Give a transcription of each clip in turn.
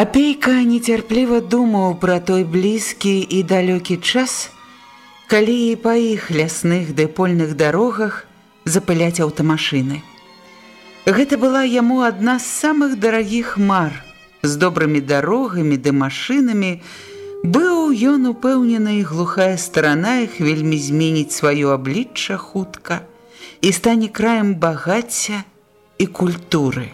Апейка нецярпліва думаў пра той блізкі і далёкі час, калі і па іх лясных дэпольных дарогах запыляць аўтамашыны. Гэта была яму адна з самых дарагіх мар, з добрымі дарогамі ды машынамі, быў ён упэўнены і глухая старана іх вельмі зменіць сваё аблічча хутка і стане краем багацця і культуры.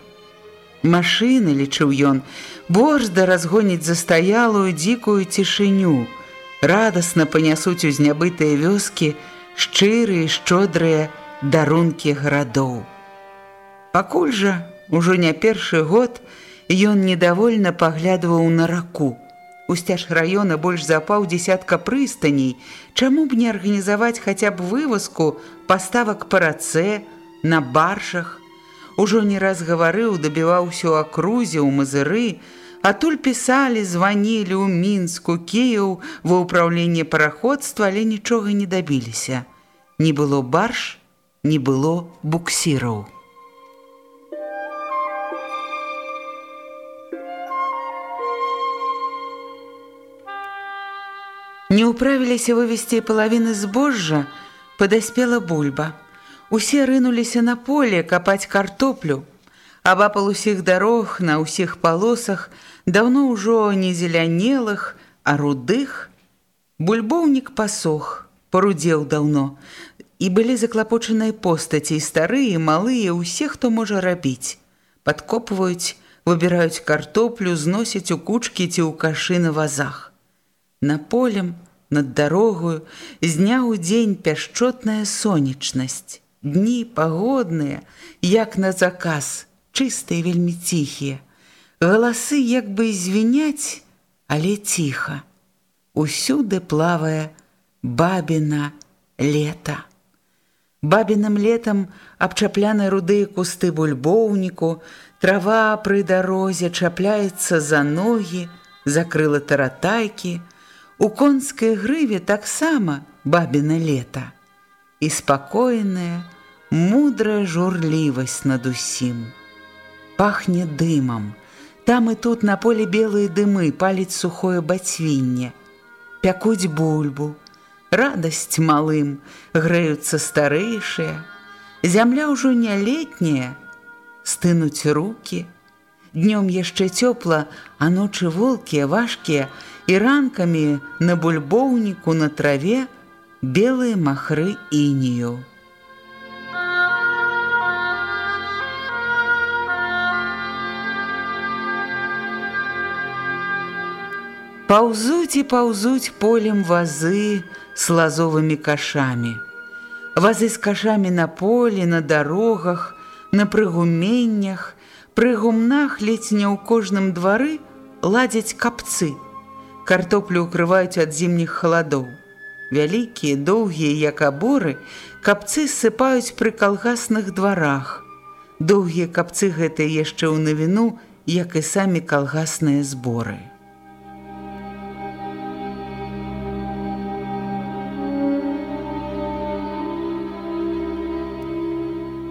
Машыны, лічыў ён, борзда разгоніць застаялую дзікую цішыню, радасна панясуць у знябытыя вёскі шчырыя, шчодрыя дарункі гарадоў. Пакуль жа, ужо не першы год, ён недовольна паглядваў на раку. Усцяж раёна больш за паўдзясятка прыстаней, чаму б не арганізаваць хаця б вывазку паставак па рацэ, на баршах, ужо не раз гаварыў, дабіваўся ў акрузе ў мазыры, атуль пісалі, званілі ў мінску кеяў ва ўпраўленне параходства, але нічога не дабіліся. Не было барш, не было буксіраў. Не ўправіліся вывесці палавіны збожжа, падаспела бульба. Усе рынуліся на поле капаць картоплю. Абапал усіх дарог на ўсіх палосах, даўно ўжо не зелянелых, а рудых. Бульбоўнік пасох, парудзеў даўно. І былі заклапочаныя постаці, старыя, малыя, усе, хто можа рабіць. Падкопваюць, выбіраюць картоплю, зносяць у кучкі ці ў кашы на вазах. На полем, над дарогою, з дня ў дзень пяшчотная сонечнасць дні пагодныя, як на заказ, чыстыя вельмі ціхія. Галасы як бы звіняць, але ціха. Усюды плавае бабіна лета. Бабіным летам абчапляны рудыя кусты бульбоўніку, трава пры дарозе чапляецца за ногі, закрыла таратайкі, У конскай грыве таксама бабіна лета і спакойная, мудрая журлівасць над усім. Пахне дымам, там і тут на поле белыя дымы паліць сухое бацвінне, пякуць бульбу, радасць малым, грэюцца старэйшыя, Зямля ўжо не летняя, стынуць руки, Днём яшчэ цёпла, а ночы волкія, важкія, і ранкамі на бульбоўніку на траве, белыя махры інію. Паўзуць і паўзуць полем вазы з лазовымі кашамі. Вазы з кашамі на полі, на дарогах, на прыгуменнях, пры гумнах ледзь не ў кожным двары ладзяць капцы. Картоплю ўкрываюць ад зімніх халадоў вялікія, доўгія, як аборы, капцы ссыпаюць пры калгасных дварах. Доўгія капцы гэтыя яшчэ ў навіну, як і самі калгасныя зборы.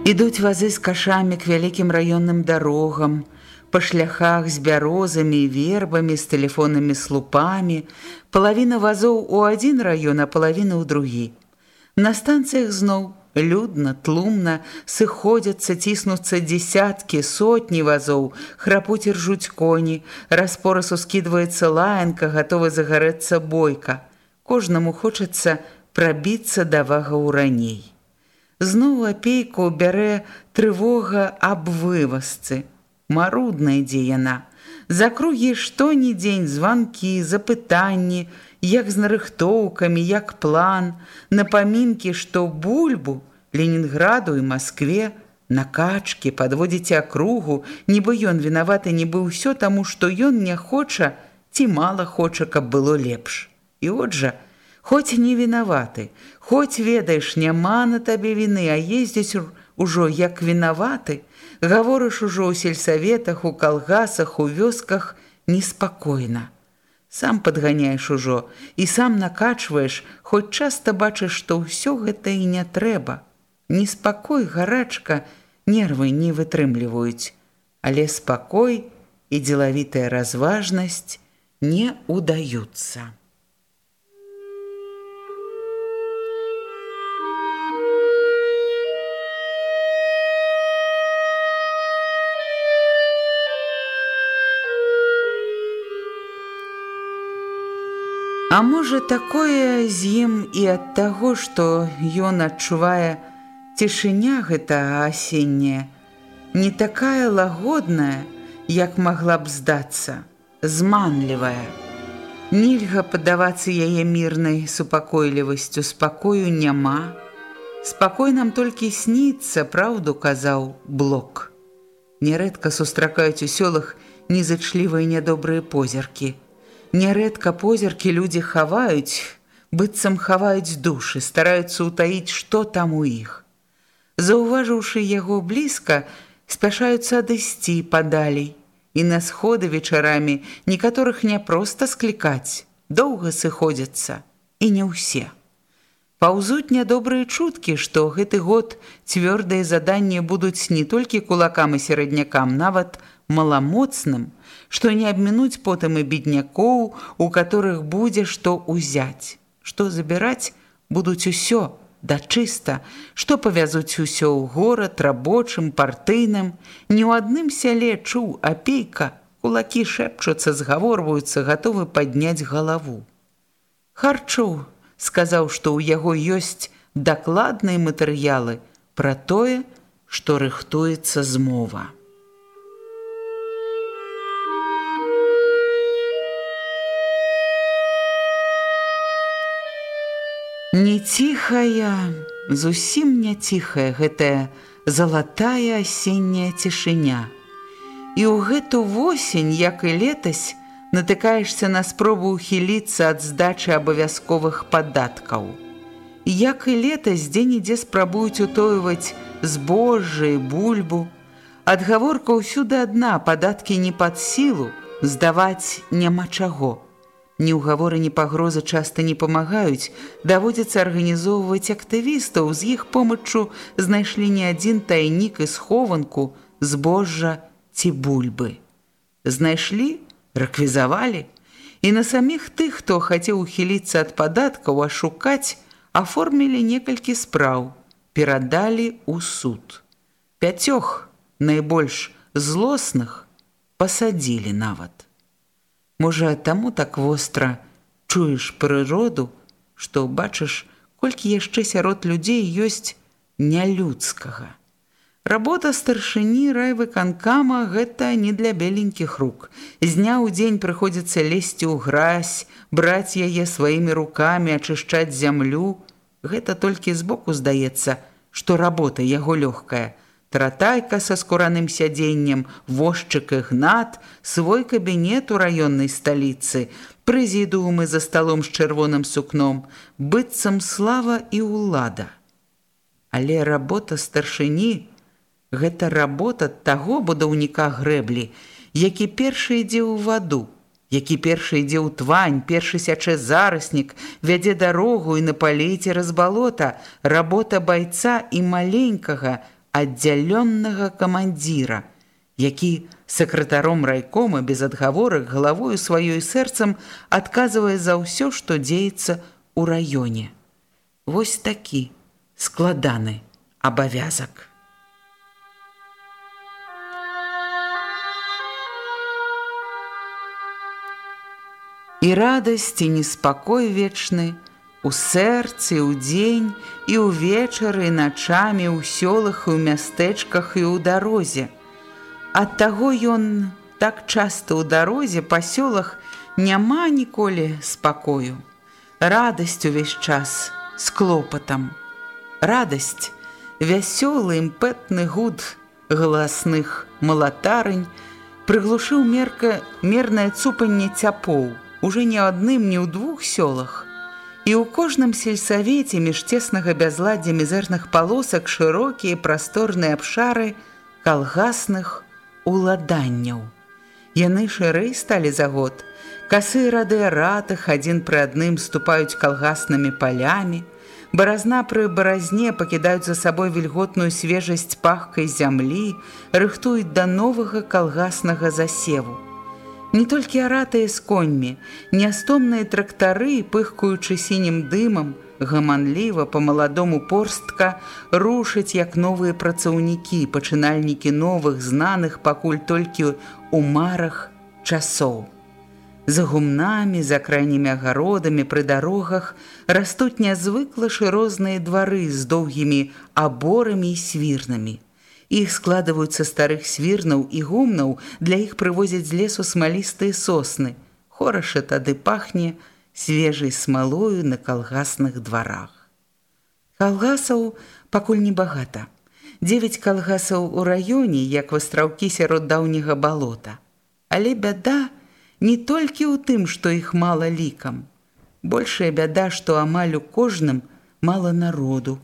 Ідуць вазы з кашамі к вялікім раённым дарогам, па шляхах з бярозамі, вербамі, з тэлефоннымі слупамі, палавіна вазоў у адзін раён, а палавіна ў другі. На станцыях зноў людна, тлумна, сыходзяцца, ціснуцца дзесяткі, сотні вазоў, храпуць і ржуць коні, распораз ускідваецца лаянка, гатовы загарэцца бойка. Кожнаму хочацца прабіцца да вагаў раней. Зноў апейку бярэ трывога аб вывазцы. Марудна ідзе яна. За кругі што ні дзень званкі, запытанні, як з нарыхтоўкамі, як план, напамінкі, што бульбу, Ленінграду і Маскве, накачкі падводзіць акругу, нібы ён вінаваты нібы ўсё таму, што ён не хоча ці мала хоча, каб было лепш. І от жа, хоць не вінаваты, хоць ведаеш, няма на табе віны, а ездзіць ужо як вінаваты, гаворыш ужо ў сельсаветах, у калгасах, у вёсках неспакойна. Сам падганяеш ужо і сам накачваеш, хоць часта бачыш, што ўсё гэта і не трэба. Неспакой, гарачка, нервы не вытрымліваюць, але спакой і дзелавітая разважнасць не ўдаюцца. А можа такое з ім і ад таго, што ён адчувае цішыня гэта асенняя, не такая лагодная, як магла б здацца, зманлівая. Нельга падавацца яе мірнай супакойлівасцю, спакою няма. Спакой нам толькі сніцца, праўду казаў блок. Нярэдка сустракаюць у сёлах незачлівыя нядобрыя позіркі – Нярэдка позіркі людзі хаваюць, быццам хаваюць душы, стараюцца ўтаіць, што там у іх. Заўважыўшы яго блізка, спяшаюцца адысці падалей, і на сходы вечарамі некаторых не проста склікаць, доўга сыходзяцца, і не ўсе. Паўзуць нядобрыя чуткі, што гэты год цвёрдыя заданні будуць не толькі кулакам і сераднякам, нават маламоцным, што не абмінуць потым і беднякоў, у которых будзе што ўзяць. Што забіраць будуць усё, да чыста, што павязуць усё ў горад рабочым, партыйным, ні ў адным сяле чуў апейка, кулакі шэпчуцца, згаворваюцца, гатовы падняць галаву. Харчоў сказаў, што ў яго ёсць дакладныя матэрыялы пра тое, што рыхтуецца змова. Не ціхая, зусім не ціхая гэтая залатая асенняя цішыня. І ў гэту восень, як і летась, натыкаешся на спробу ўхіліцца ад здачы абавязковых падаткаў. Як і летась дзе-нідзе спрабуюць утойваць збожжа і бульбу. Адгаворка ўсюды адна падаткі не пад сілу, здаваць няма чаго. Ні ўгаворы, ні пагрозы часта не памагаюць, даводзіцца арганізоўваць актывістаў, з іх помаччу знайшлі не адзін тайнік і схованку збожжа ці бульбы. Знайшлі, рэквізавалі, і на саміх тых, хто хацеў ухіліцца ад падаткаў, а шукаць, аформілі некалькі спраў, перадалі ў суд. Пяцёх найбольш злосных пасадзілі нават. Можа, таму так востра чуеш прыроду, што бачыш, колькі яшчэ сярод людзей ёсць нялюдскага. Работа старшыні райвыканкама гэта не для беленькіх рук. З дня ў дзень прыходзіцца лезці ў гразь, браць яе сваімі рукамі, ачышчаць зямлю. Гэта толькі збоку здаецца, што работа яго лёгкая – Таратайка са скураным сядзеннем, вожчык ігнат, свой кабінет у раённай сталіцы, прэзідуумы за сталом з чырвоным сукном, быццам слава і ўлада. Але работа старшыні – гэта работа таго будаўніка грэблі, які першы ідзе ў ваду, які першы ідзе ў твань, першы сячэ зараснік, вядзе дарогу і на палеце разбалота, работа байца і маленькага – аддзялённага камандзіра, які сакратаром райкома без адгаворак галавою сваёй сэрцам адказвае за ўсё, што дзеецца ў раёне. Вось такі складаны абавязак. І радасць і неспакой вечны, у сэрцы, у дзень і ўвечары начамі ў сёлах і ў мястэчках і ў дарозе. Ад таго ён так часта ў дарозе па сёлах няма ніколі спакою. Радасць увесь час з клопатам. Радасць, вясёлы імпэтны гуд галасных малатарынь прыглушыў мерка мернае цупанне цяпоў, уже не адным, ні ў двух сёлах. І ў кожным сельсавеце між цеснага бязладдзя мізэрных палосак шырокія прасторныя абшары калгасных уладанняў. Яны шырэй сталі за год. Касы радыаратах адзін пры адным ступаюць калгаснымі палямі, Баразна пры баразне пакідаюць за сабой вільготную свежасць пахкай зямлі, рыхтуюць да новага калгаснага засеву. Не толькі аратыя з коньмі, нястомныя трактары, пыхкуючы сінім дымам, гаманліва па-маладому порстка рушаць як новыя працаўнікі, пачынальнікі новых знаных пакуль толькі ў марах часоў. За гумнамі, за крайнімі агародамі пры дарогах растуць нязвыкла шырозныя двары з доўгімі аборамі і свірнамі. Іх складваюцца старых свірнаў і гумнаў, для іх прывозяць з лесу смалістыя сосны. Хораша тады пахне свежай смалою на калгасных дварах. Калгасаў пакуль небагата. Дзевяць калгасаў у раёне, як вастраўкі сярод даўняга балота. Але бяда, не толькі ў тым, што іх мала лікам. Большая бяда, што амаль у кожным мала народу,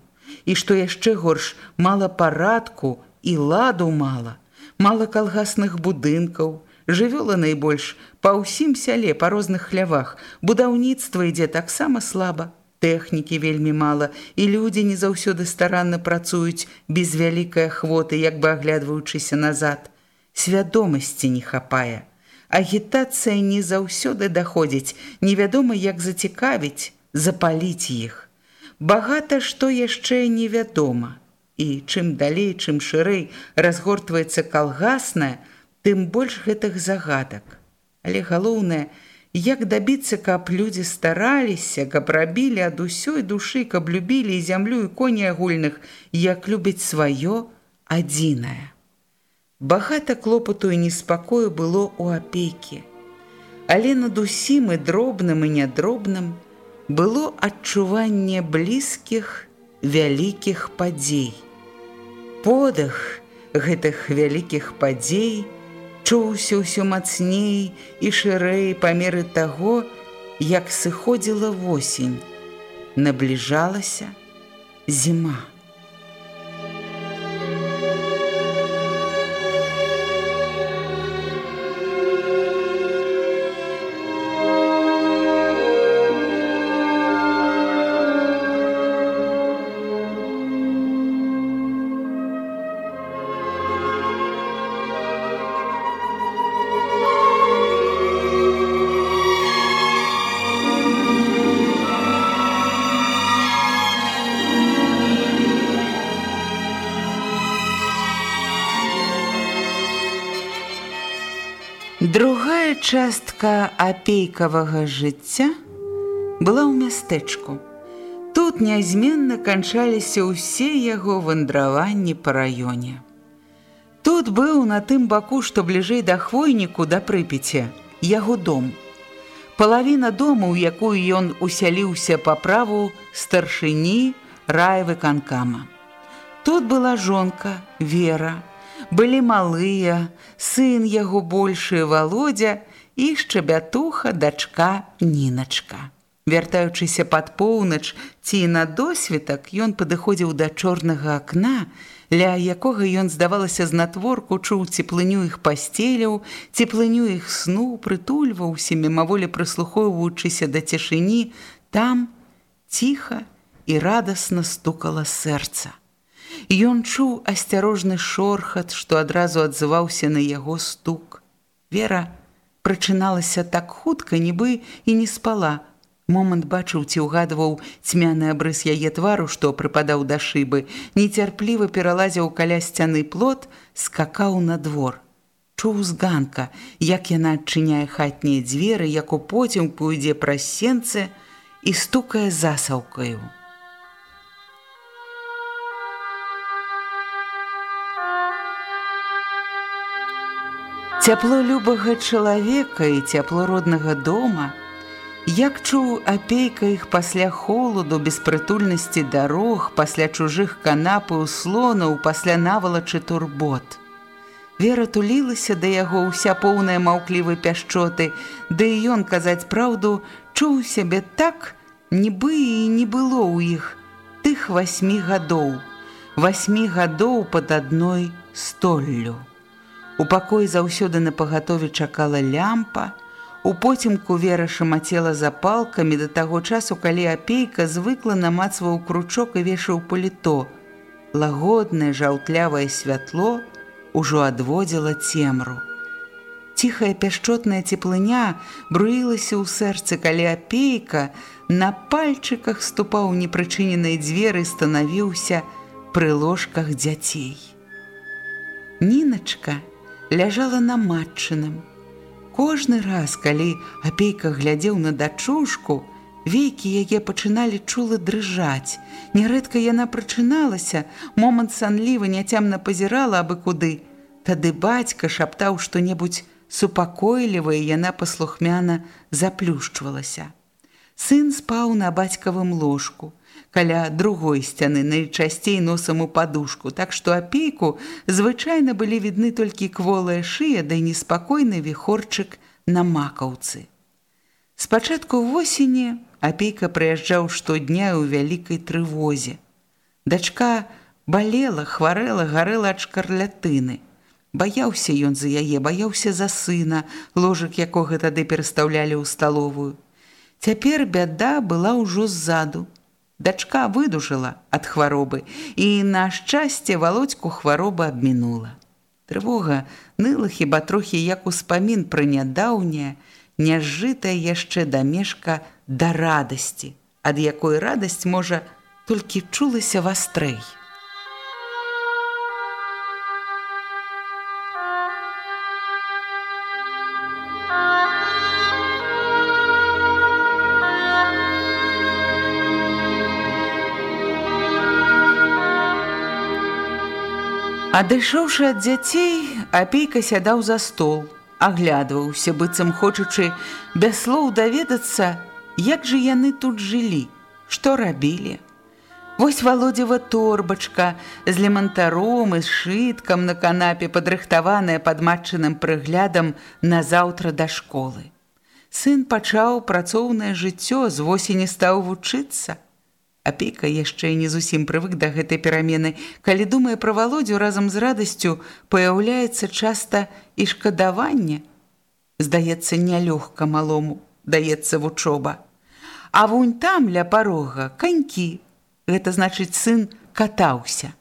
і што яшчэ горш мала парадку і ладу мала, мала калгасных будынкаў, жывёла найбольш па ўсім сяле па розных хлявах, будаўніцтва ідзе таксама слаба, тэхнікі вельмі мала, і людзі не заўсёды старанна працуюць без вялікай ахвоты, як бы аглядваючыся назад. Свядомасці не хапае агітацыя не заўсёды даходзіць, невядома, як зацікавіць, запаліць іх. Багата што яшчэ невядома. І чым далей, чым шырэй разгортваецца калгасная, тым больш гэтых загадак. Але галоўнае, як дабіцца, каб людзі стараліся, каб рабілі ад усёй душы, каб любілі і зямлю і коні агульных, як любяць сваё адзінае. Багата клопату і неспакою было ў апекі. Але над усім і дробным і нядробным было адчуванне блізкіх вялікіх падзей. Подах гэтых вялікіх падзей чуўся ўсё мацней і шырэй па меры таго, як сыходзіла восень, набліжалася зіма. Частка апейкавага жыцця была ў мястэчку. Тут нязменна канчаліся ўсе яго вандраванні па раёне. Тут быў на тым баку, што бліжэй да хвойніку да прыпеце, яго дом. Палавіна дому, у якую ён усяліўся па праву старшыні раевы канкама. Тут была жонка, вера, былі малыя, сын яго большы володя і шчабятуха дачка ніначка. Вяртаючыся пад поўнач ці на досвітак, ён падыходзіў да чорнага акна, ля якога ён здавалася знатворку чуў цеплыню іх пасцеляў, цеплыню іх сну, прытульваўся мімаволі прыслухоўваючыся да цішыні, там ціха і радасна стукала сэрца. Ён чуў асцярожны шорхат, што адразу адзываўся на яго стук. Вера прачыналася так хутка, нібы і не спала. Момант бачыў ці ўгадваў цьмяны абрыс яе твару, што прыпадаў да шыбы, нецярпліва пералазіў каля сцяны плот, скакаў на двор. Чуў з ганка, як яна адчыняе хатнія дзверы, як у поцемку ідзе праз сенцы і стукае засаўкаю. Цяпло любага чалавека і цяпло роднага дома, як чуў апейка іх пасля холаду, беспрытульнасці дарог, пасля чужых канап і услонаў, пасля навалачы турбот. Вера тулілася да яго ўся поўная маўклівай пяшчоты, ды і ён казаць праўду, чуў сябе так, нібы і не было ў іх тых васьмі гадоў, васьмі гадоў пад адной столлю. У пакоі заўсёды на пагатове чакала лямпа. У поцемку вера шамацела запалкамі да таго часу, калі апейка звыкла намацваў кручок і вешаў паліто. Лагоднае жаўтлявае святло ўжо адводзіла цемру. Ціхая пяшчотная цеплыня бруілася ў сэрцы, калі апейка на пальчыках ступаў непрычыненай дзверы станавіўся пры ложках дзяцей. Ніначка, ляжала на матчыным. Кожны раз, калі апейка глядзеў на дачушку, вейкі яе пачыналі чула дрыжаць. Нярэдка яна прачыналася, момант санліва няцямна пазірала абы куды. Тады бацька шаптаў што-небудзь супакойлівае, яна паслухмяна заплюшчвалася. Сын спаў на бацькавым ложку каля другой сцяны найчасцей носам у падушку, так што апейку звычайна былі відны толькі кволая шыя да неспакойны віхорчык на макаўцы. Спачатку восені апейка прыязджаў штодня ў вялікай трывозе. Дачка балела, хварэла, гарэла ад шкарлятыны. Баяўся ён за яе, баяўся за сына, ложак якога тады перастаўлялі ў сталовую. Цяпер бяда была ўжо ззаду. Дачка выдужала ад хваробы, і, на шчасце, володьку хвароба абмінула. Трывога ныла хіба трохі як успамін пра нядаўняе, няжытая яшчэ дамешка да радасці, ад якой радасць можа толькі чулася вастрэй. Адышоўшы ад дзяцей, апейка сядаў за стол, аглядваўся, быццам хочучы без слоў даведацца, як жа яны тут жылі, што рабілі. Вось володзева торбачка з лемантаром і сшыткам на канапе падрыхтаваная пад матчыным прыглядам на заўтра да школы. Сын пачаў працоўнае жыццё, з восені стаў вучыцца. Апейка яшчэ не зусім прывык да гэтай перамены. Калі думае пра валодзю разам з радасцю, паяўляецца часта і шкадаванне. Здаецца, нялёгка малому, даецца вучоба. А вунь там ля парога канькі. Гэта значыць, сын катаўся.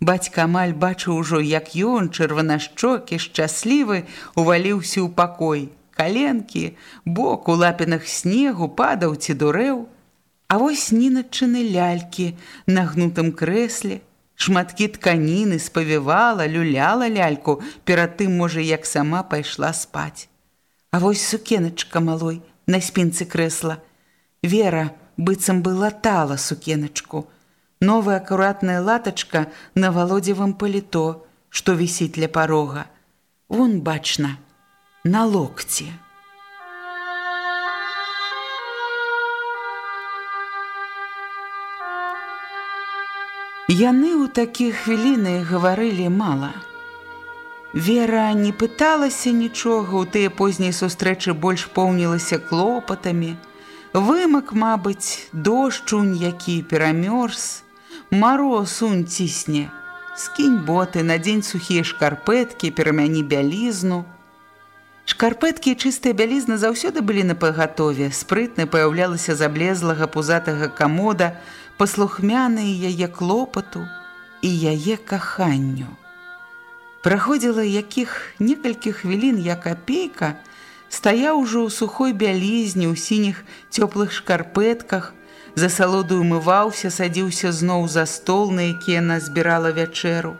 Бацька амаль бачыў ужо, як ён, чырванашчокі, шчаслівы, уваліўся ў пакой. Каленкі, бок у лапінах снегу падаў ці дурэў, А вось ніначыны лялькі на гнутым крэсле, шматкі тканіны спавівала, люляла ляльку, перад тым, можа, як сама пайшла спаць. А вось сукеначка малой на спінцы крэсла. Вера быццам бы латала сукеначку. Новая акуратная латачка на валодзевым паліто, што вісіць ля парога. Вон бачна, на локці. Яны ў такія хвіліны гаварылі мала. Вера не пыталася нічога, у тыя позняй сустрэчы больш поўнілася клопатамі. Вымак, мабыць, дождчунь, які перамёрз, мароз унь цісне. Скінь боты, надзень сухія шкарпэткі, перамяні бялізну. Шкарпэткі і чыстая бялізна заўсёды былі на пагатове. Спрытна паяўлялася заблезлага пузатага камода, паслухмяныя яе клопату, і яе каханню. Праходзіла якіх некалькі хвілін як апейка, стаяў ужо ў сухой бялізні ў сініх цёплых шкарпэтках, за салоду умываўся, садзіўся зноў за стол, на які яна збірала вячэру.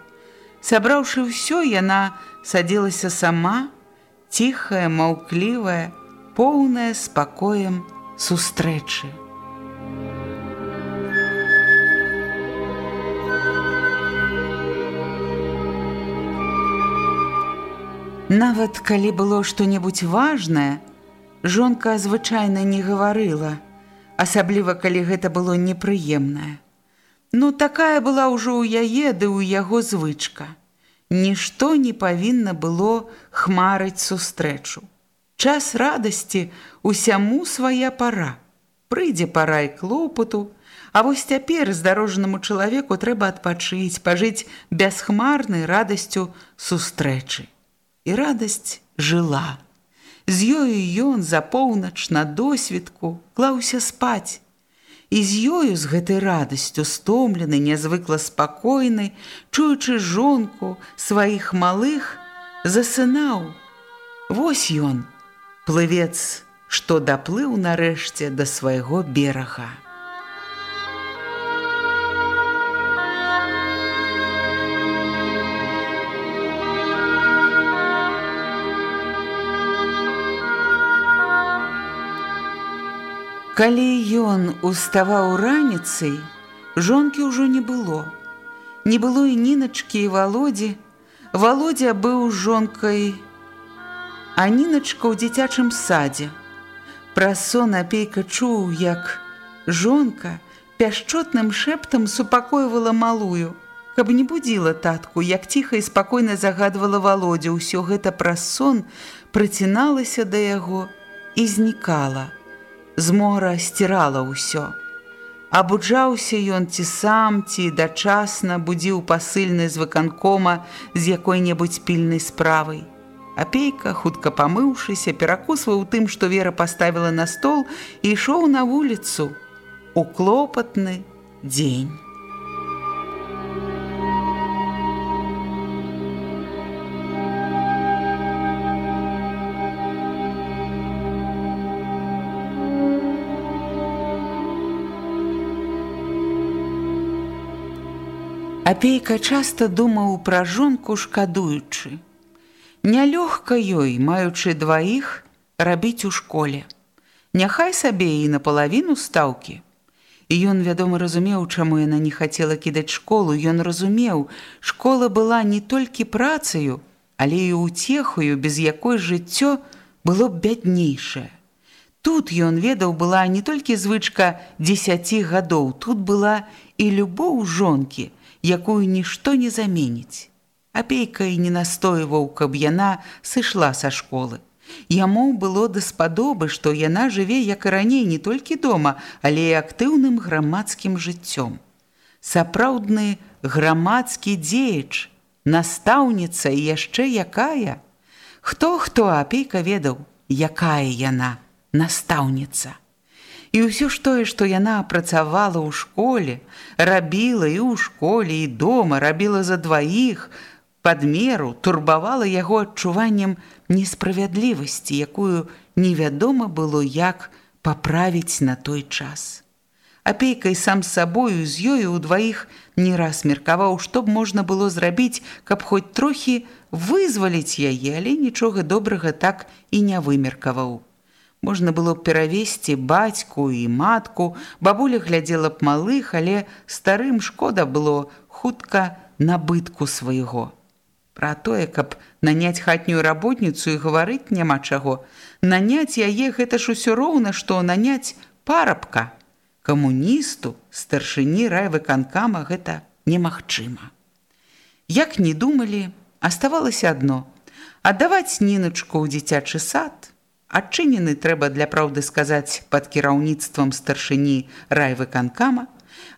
Сабраўшы ўсё, яна садзілася сама, ціхая, маўклівая, поўная спакоем сустрэчы. Нават калі было што-небудзь важнае, жонка звычайна не гаварыла, асабліва калі гэта было непрыемнае. Ну такая была ўжо ў яе ды ў яго звычка. Нішто не павінна было хмарыць сустрэчу. Час радасці усяму свая пара. Прыйдзе пара і клопату, А вось цяпер здарожанаму чалавеку трэба адпачыць, пажыць бясхмарнай радасцю сустрэчы і радасць жыла. З ёю ён за поўнач на досведку клаўся спаць. І з ёю з гэтай радасцю стомлены, нязвыкла спакойны, чуючы жонку сваіх малых, засынаў. Вось ён, плывец, што даплыў нарэшце да свайго берага. Калі ён уставаў раніцай, жонкі ўжо не было. Не было і ніначкі і валодзі. Володя быў жонкай, а ніначка ў дзіцячым садзе. Пра сон апейка чуў, як жонка пяшчотным шэптам супакойвала малую, каб не будзіла татку, як ціха і спакойна загадвала володя, ўсё гэта праз сон праціналася да яго і знікала змора сцірала ўсё. Абуджаўся ён ці сам, ці дачасна будзіў пасыльны з выканкома з якой-небудзь пільнай справай. Апейка, хутка памыўшыся, перакусваў тым, што вера паставіла на стол і ішоў на вуліцу у клопатны дзень. Апейка часта думаў пра жонку шкадуючы. Нялёгка ёй, маючы дваіх, рабіць у школе. Няхай сабе і напалавіну стаўкі. І ён, вядома, разумеў, чаму яна не хацела кідаць школу. Ён разумеў, школа была не толькі працаю, але і ўцехаю, без якой жыццё было б бяднейшае. Тут ён ведаў была не толькі звычка дзесяці гадоў, тут была і любоў жонкі, якую нішто не заменіць. Апейка і не настойваў, каб яна сышла са школы. Яму было даспадобы, што яна жыве як і раней не толькі дома, але і актыўным грамадскім жыццём. Сапраўдны грамадскі дзеяч, настаўніца і яшчэ якая? Хто хто апейка ведаў, якая яна настаўніца? І ўсё ж тое, што яна працавала ў школе, рабіла і ў школе і дома, рабіла за дваіх, падмеру турбавала яго адчуваннем несправядлівасці, якую невядома было як паправіць на той час. Апейкай сам з сабою з ёю ўдваіх не раз меркаваў, што б можна было зрабіць, каб хоць трохі вызваліць яе, але нічога добрага так і не вымеркаваў. Можна было б перавесці бацьку і матку, бабуля глядзела б малых, але старым шкода было хутка набытку свайго. Пра тое, каб наняць хатнюю работніцу і гаварыць няма чаго. Наняць яе гэта ж усё роўна, што наняць парабка. Камуністу, старшыні райвыканкама гэта немагчыма. Як не думалі, аставалася адно: аддаваць ніначку ў дзіцячы сад, адчынены трэба для праўды сказаць пад кіраўніцтвам старшыні райвыканкама,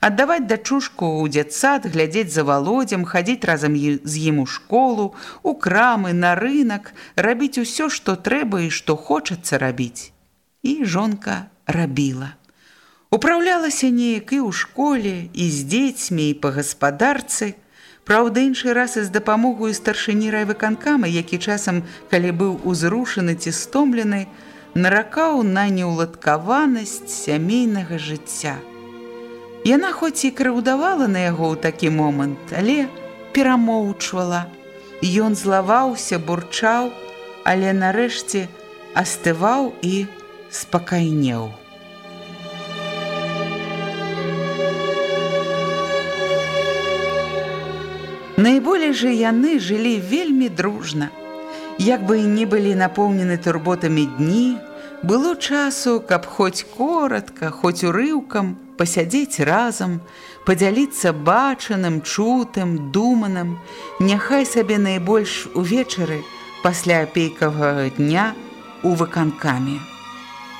аддаваць дачушку ў дзядсад, глядзець за володдзям, хадзіць разам з ім у школу, у крамы, на рынок, рабіць усё, што трэба і што хочацца рабіць. І жонка рабіла. Управлялася неяк і ў школе, і з дзецьмі і па гаспадарцы, Праўда, іншы раз і з дапамогою старшыні райвыканкама, які часам, калі быў узрушаны ці стомлены, наракаў на неўладкаванасць сямейнага жыцця. Яна хоць і крыўдавала на яго ў такі момант, але перамоўчвала. Ён злаваўся, бурчаў, але нарэшце астываў і спакайнеў. Найболей жа яны жылі вельмі дружна. Як бы і не былі напоўнены турботамі дні, было часу, каб хоць коротка, хоць урыўкам пасядзець разам, падзяліцца бачаным, чутым, думаным, няхай сабе найбольш увечары пасля апейкавага дня у выканкамі.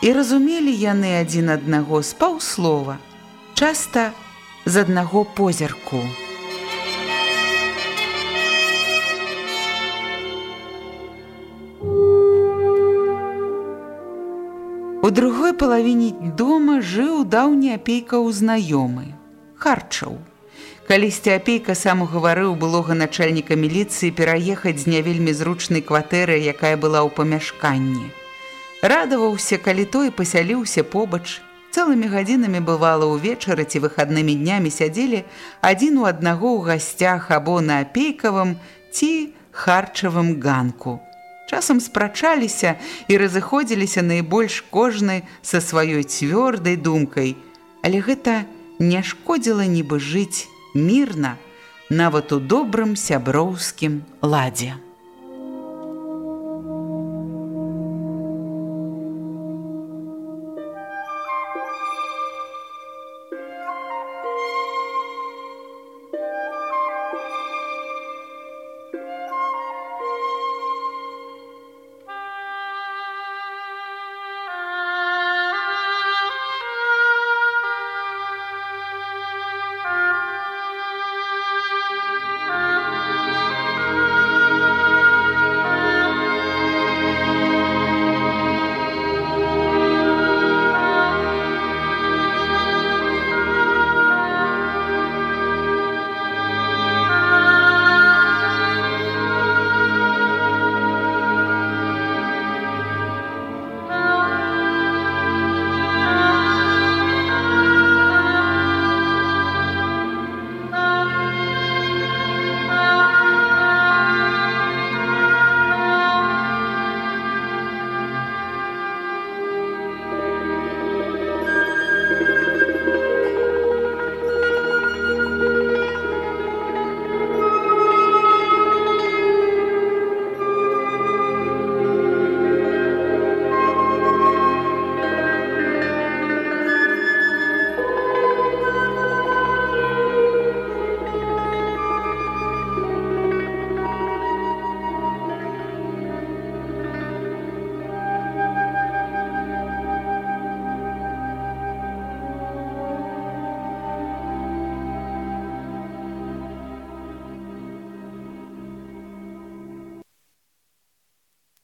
І разумелі яны адзін аднаго з паўслова, часта з аднаго позірку. У другой палавіне дома жыў даўні апейка ў знаёмы, харчаў. Калісьці апейка сам гаварыў былога начальніка міліцыі пераехаць з не вельмі зручнай кватэры, якая была ў памяшканні. Радаваўся, калі той пасяліўся побач. Цэлымі гадзінамі бывала ўвечары ці выхаднымі днямі сядзелі адзін у аднаго ў гасцях або на апейкавым ці харчавым ганку. Часам спрачаліся і разыходзіліся найбольш кожны са сваёй цвёрдай думкай, але гэта не шкодзіла нібы жыць мірна, нават у добрым сяброўскім ладзе.